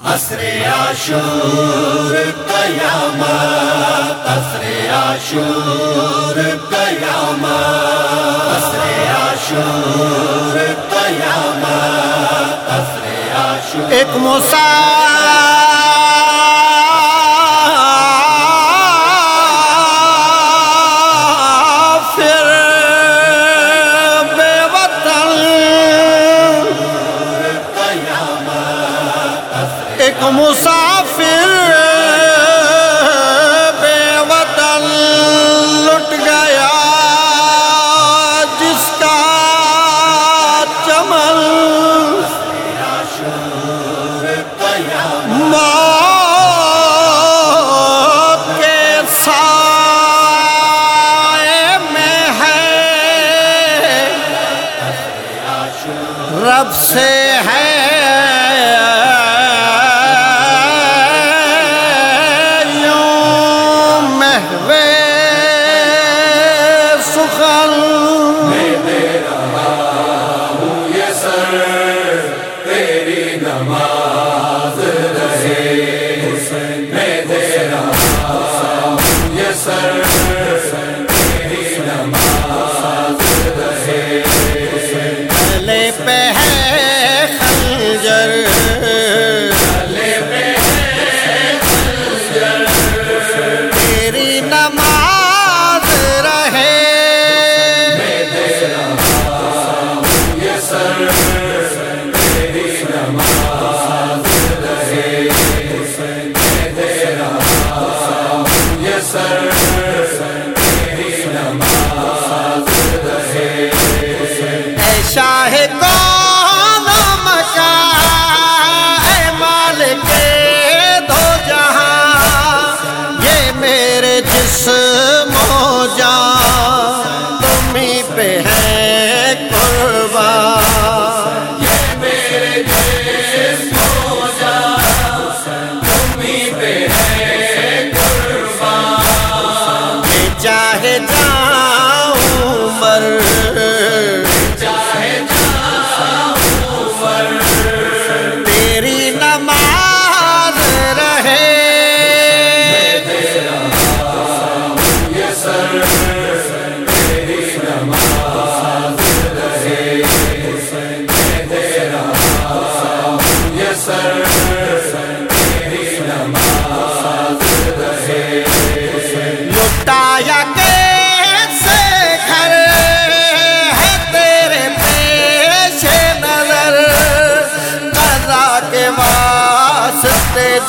عصر عاشور قیام عصر عاشور قیام عصر عاشور قیام عصر عاشور ایک موسیٰ سے ہے شاہ کو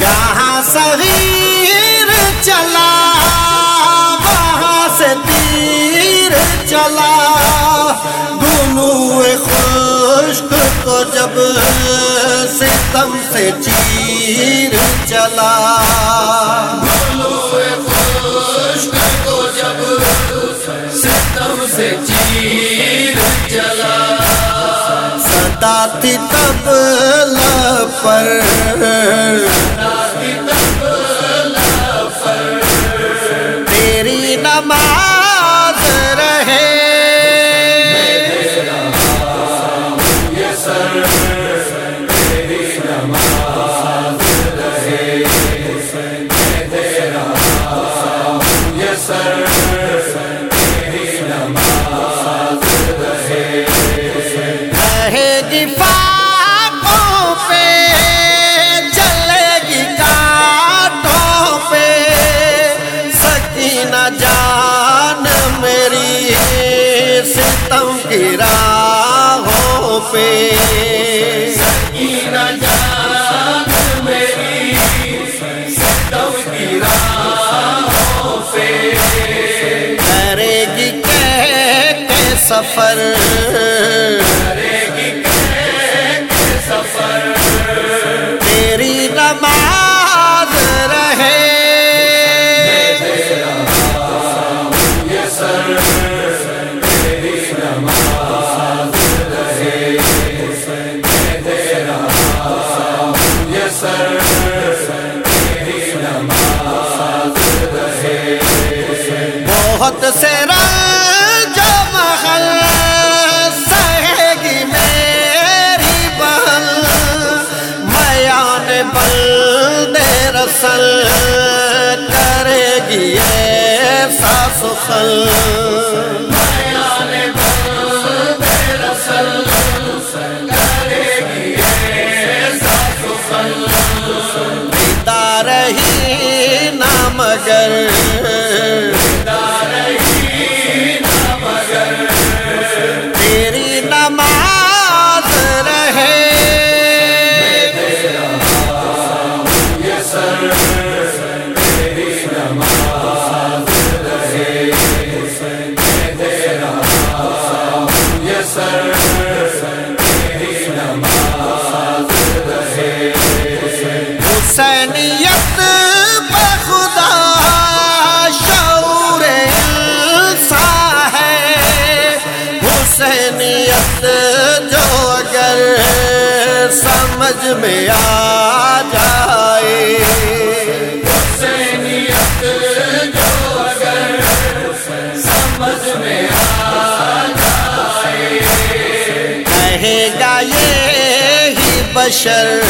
جہاں صغیر چلا، وہاں سے تیر چلا۔ دونوں خشک کو جب ستم سے چیر چلا۔ ناتی تبلا پر۔ تیری نماز رہے۔ تیری نماز سفر۔ تیری نماز رہے۔ بہت سے حسن حسینیت بخدا شعور انسا ہے۔ حسینیت جو اگر سمجھ میں آ جائے۔ بشر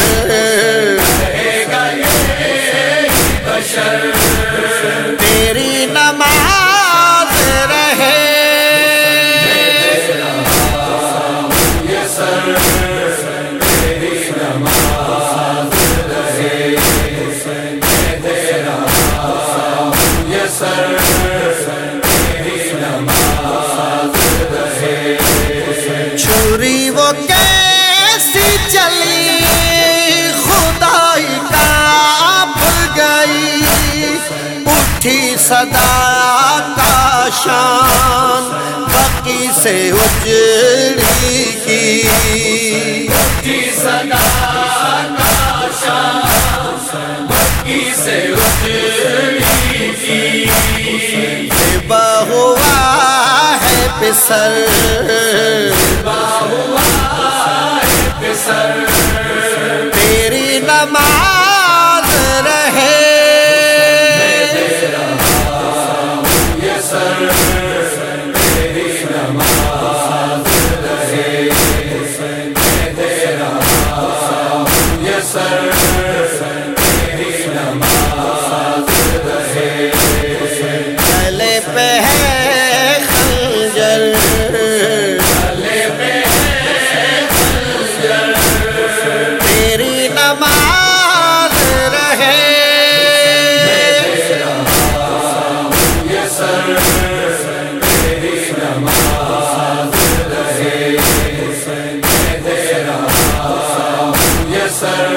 اٹھی صدا کا شان بقی سے اجڑی کی۔ اٹھی صدا کا شان بقی سے اجڑی کی۔ ہوا ہے پسر۔ سر۔ سر